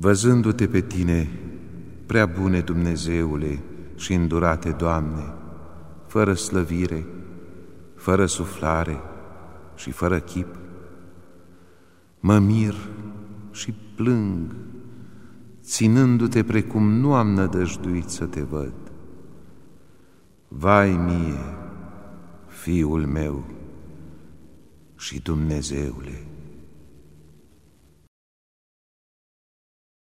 Văzându-te pe tine, prea bune Dumnezeule și îndurate, Doamne, fără slăvire, fără suflare și fără chip, mă mir și plâng, ținându-te precum nu am nădăjduit să te văd. Vai mie, Fiul meu și Dumnezeule!